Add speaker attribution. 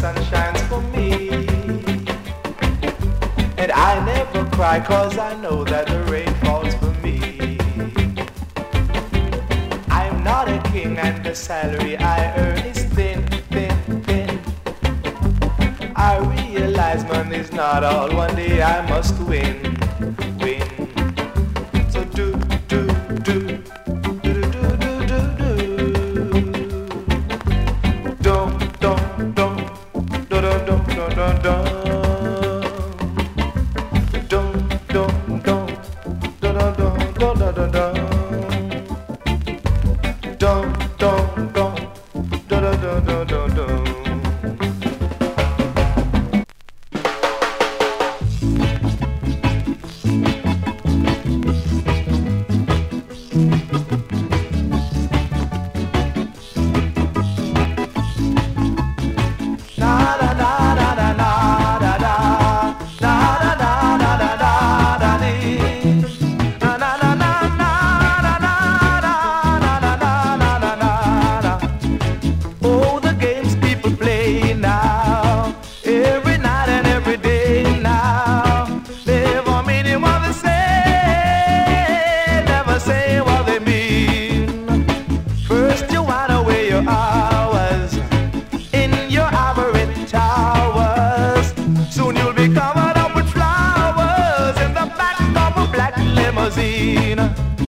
Speaker 1: sun shines for me. And I never cry cause I know that the rain falls for me. I'm not a king and the salary I earn is thin, thin, thin. I realize money's not all, one day I must win, dum, dum, dum, dum, see.